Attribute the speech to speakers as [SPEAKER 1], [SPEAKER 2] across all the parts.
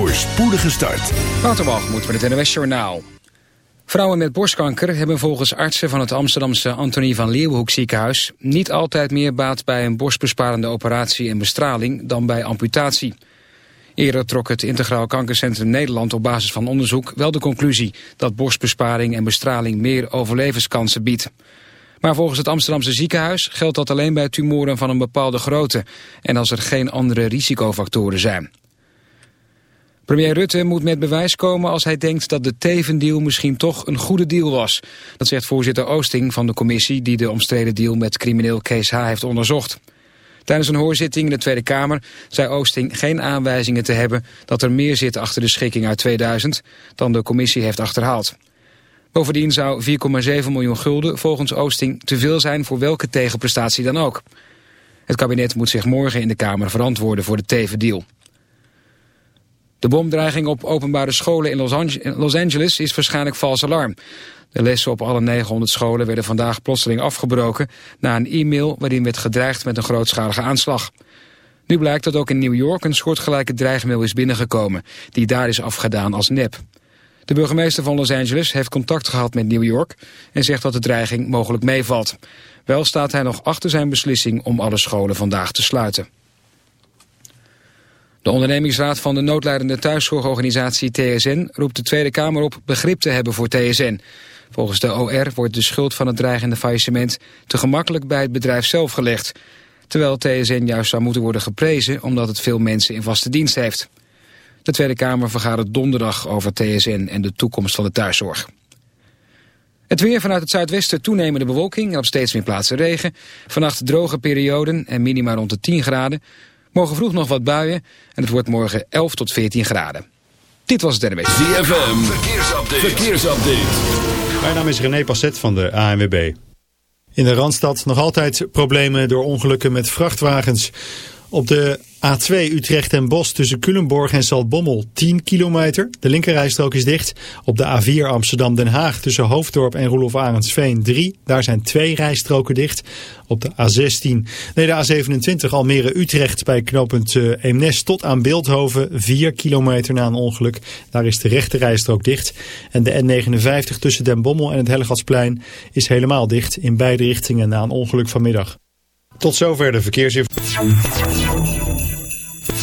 [SPEAKER 1] voor spoedige start.
[SPEAKER 2] Met het NOS Journaal. Vrouwen met borstkanker hebben volgens artsen van het Amsterdamse Antonie van Leeuwenhoek ziekenhuis niet altijd meer baat bij een borstbesparende operatie en bestraling dan bij amputatie. Eerder trok het Integraal Kankercentrum Nederland op basis van onderzoek wel de conclusie dat borstbesparing en bestraling meer overlevenskansen biedt. Maar volgens het Amsterdamse ziekenhuis geldt dat alleen bij tumoren van een bepaalde grootte en als er geen andere risicofactoren zijn. Premier Rutte moet met bewijs komen als hij denkt dat de Teven-deal misschien toch een goede deal was. Dat zegt voorzitter Oosting van de commissie die de omstreden deal met crimineel Kees H. heeft onderzocht. Tijdens een hoorzitting in de Tweede Kamer zei Oosting geen aanwijzingen te hebben dat er meer zit achter de schikking uit 2000 dan de commissie heeft achterhaald. Bovendien zou 4,7 miljoen gulden volgens Oosting te veel zijn voor welke tegenprestatie dan ook. Het kabinet moet zich morgen in de Kamer verantwoorden voor de Teven-deal. De bomdreiging op openbare scholen in Los Angeles is waarschijnlijk vals alarm. De lessen op alle 900 scholen werden vandaag plotseling afgebroken... na een e-mail waarin werd gedreigd met een grootschalige aanslag. Nu blijkt dat ook in New York een soortgelijke dreigmail is binnengekomen... die daar is afgedaan als nep. De burgemeester van Los Angeles heeft contact gehad met New York... en zegt dat de dreiging mogelijk meevalt. Wel staat hij nog achter zijn beslissing om alle scholen vandaag te sluiten. De ondernemingsraad van de noodlijdende thuiszorgorganisatie TSN roept de Tweede Kamer op begrip te hebben voor TSN. Volgens de OR wordt de schuld van het dreigende faillissement te gemakkelijk bij het bedrijf zelf gelegd. Terwijl TSN juist zou moeten worden geprezen omdat het veel mensen in vaste dienst heeft. De Tweede Kamer vergadert donderdag over TSN en de toekomst van de thuiszorg. Het weer vanuit het zuidwesten toenemende bewolking en op steeds meer plaatsen regen. Vannacht droge perioden en minima rond de 10 graden. Morgen vroeg nog wat buien en het wordt morgen 11 tot 14 graden. Dit was het NWS.
[SPEAKER 1] ZFM, verkeersupdate. verkeersupdate.
[SPEAKER 3] Mijn naam is René Passet van de ANWB. In de Randstad nog altijd problemen door ongelukken met vrachtwagens. Op de A2 Utrecht en Bos tussen Culemborg en Zaltbommel 10 kilometer. De linkerrijstrook is dicht. Op de A4 Amsterdam Den Haag tussen Hoofddorp en Roelof Arendsveen 3. Daar zijn twee rijstroken dicht. Op de A16, nee de A27 Almere Utrecht bij knooppunt eh, Eemnes tot aan Beeldhoven 4 kilometer na een ongeluk. Daar is de rechte rijstrook dicht. En de N59 tussen Den Bommel en het Hellegatsplein is helemaal dicht in beide richtingen na een ongeluk vanmiddag. Tot zover de verkeersinformatie.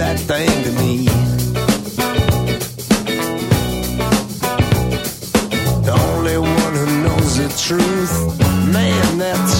[SPEAKER 4] that thing to me. The only one who knows the truth, man, that's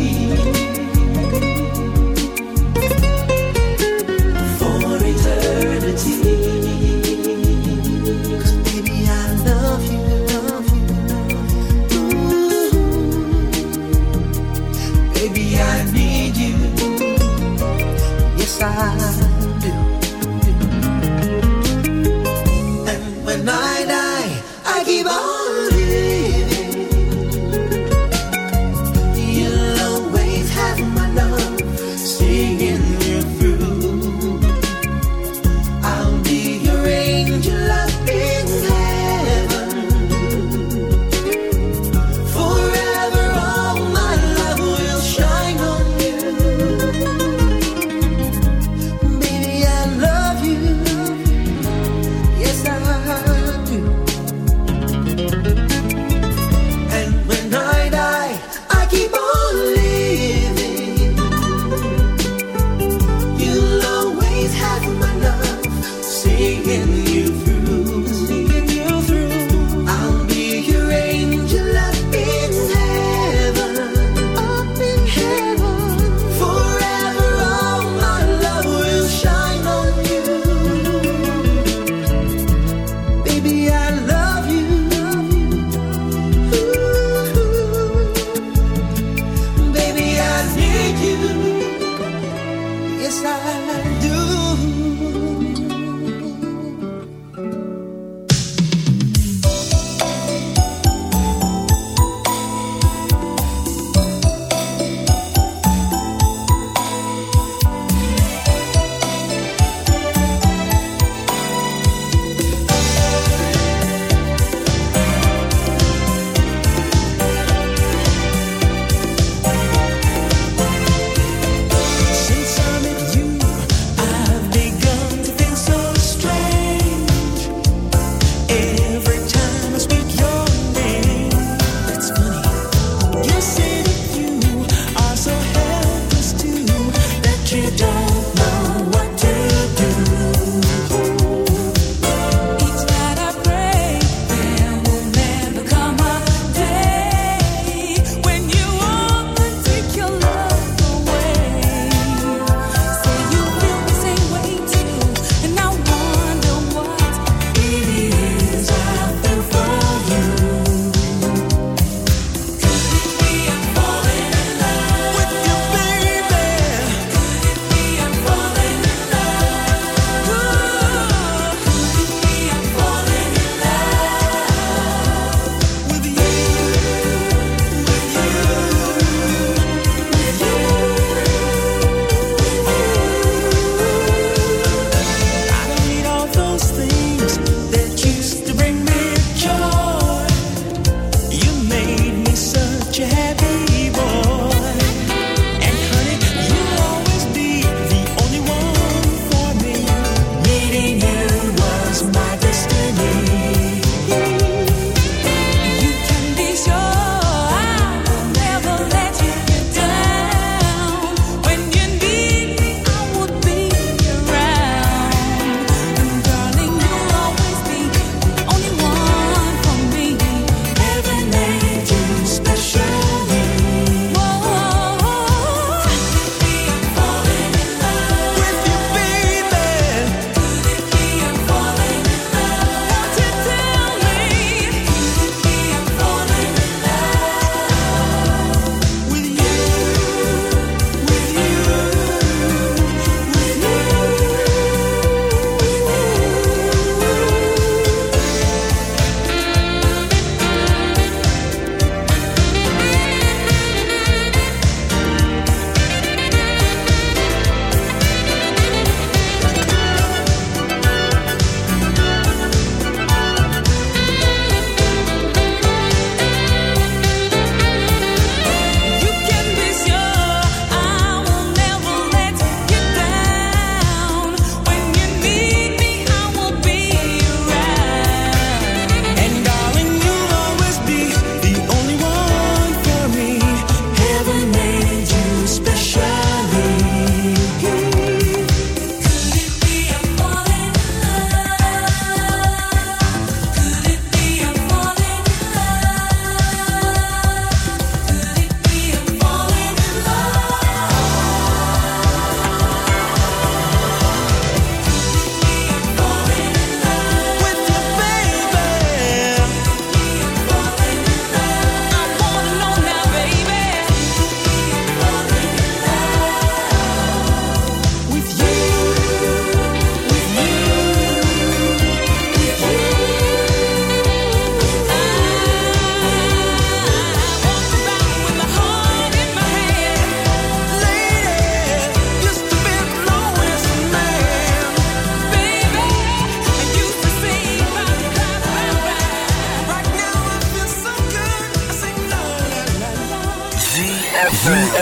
[SPEAKER 5] inside.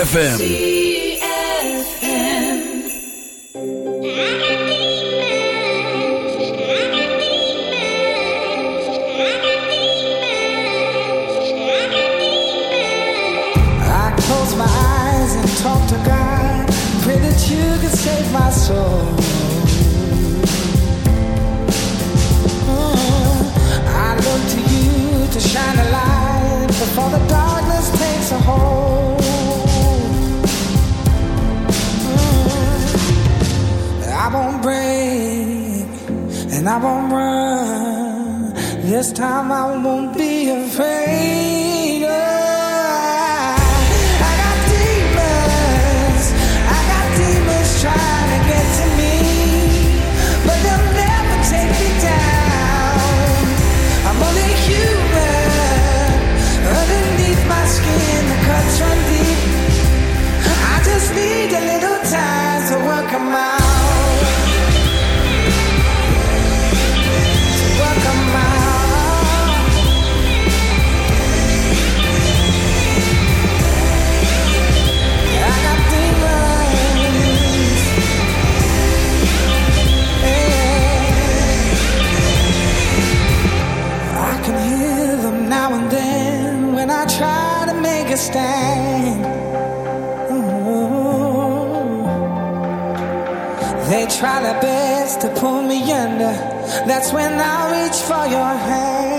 [SPEAKER 6] ZFM.
[SPEAKER 7] try to make a stand. They try their best to pull me under. That's when I reach for your hand.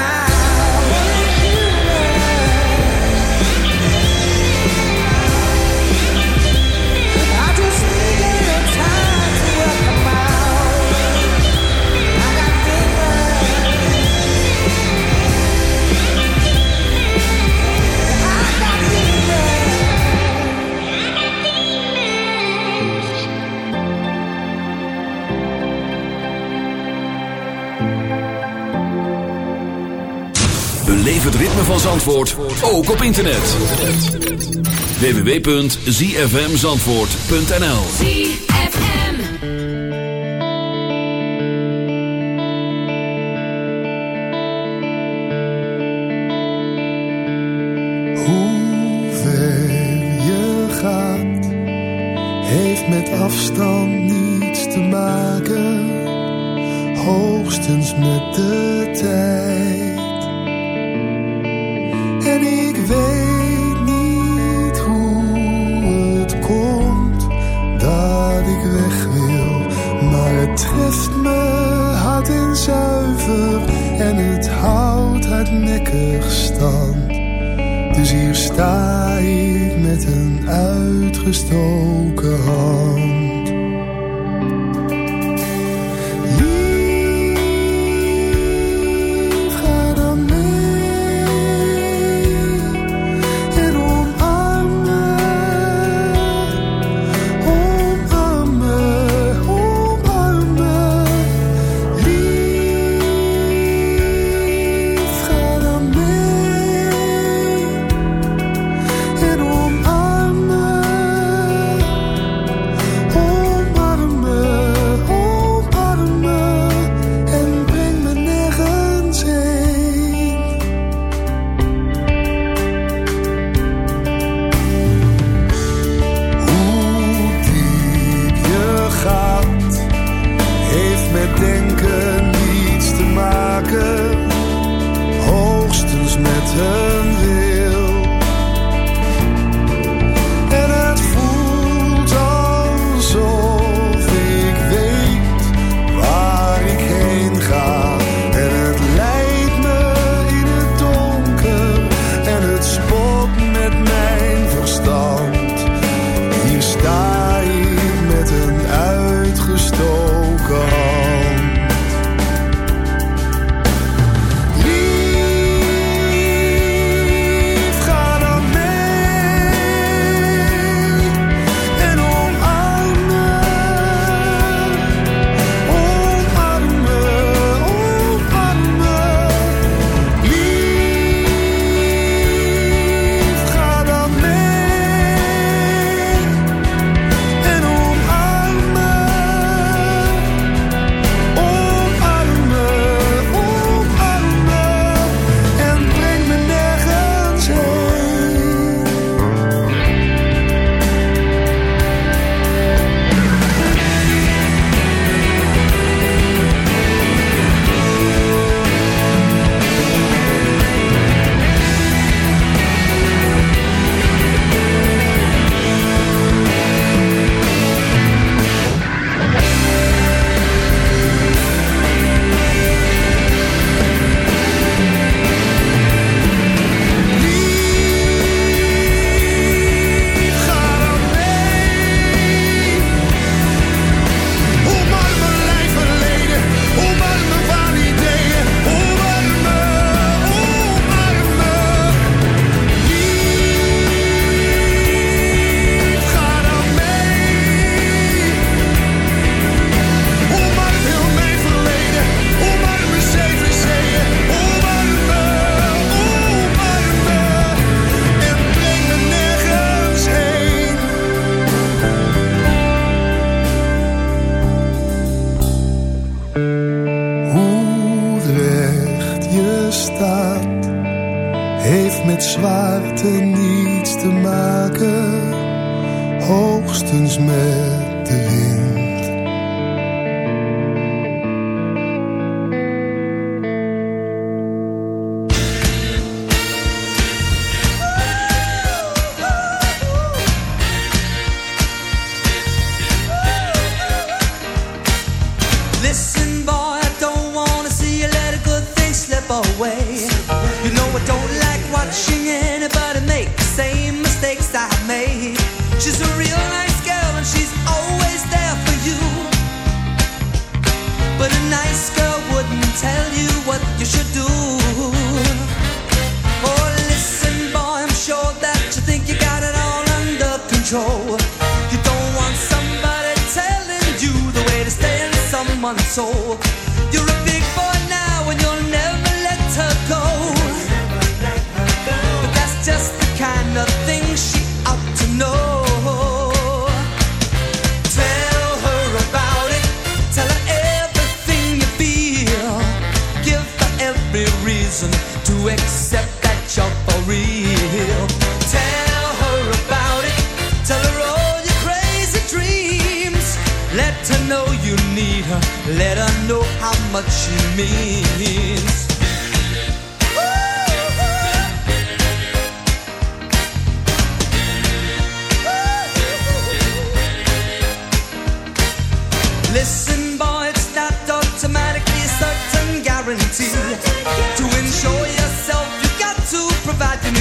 [SPEAKER 6] Het ritme van Zandvoort ook op internet. www.zfmzandvoort.nl
[SPEAKER 8] Hoe ver je gaat Heeft met afstand niets te maken. Hoogstens met de tijd.
[SPEAKER 9] gestoken.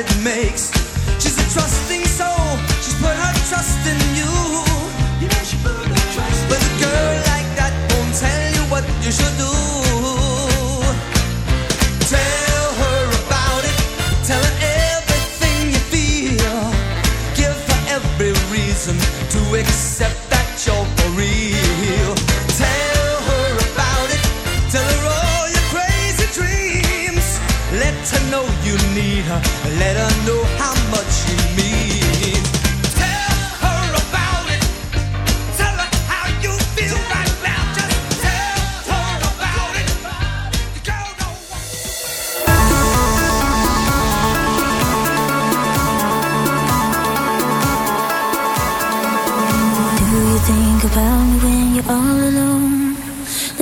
[SPEAKER 9] It makes. She's a trusting soul, she's put her trust in you. You know she put her trust But a girl like that won't tell you what you should do.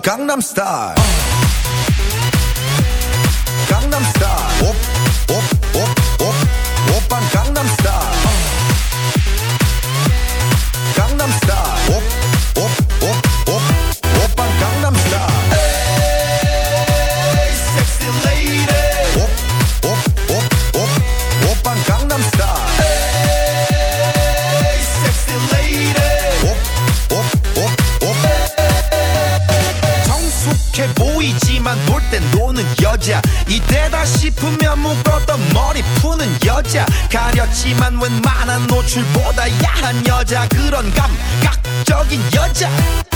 [SPEAKER 10] Gangnam Style. 여자 그런 감각적인 여자.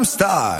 [SPEAKER 10] I'm
[SPEAKER 7] star.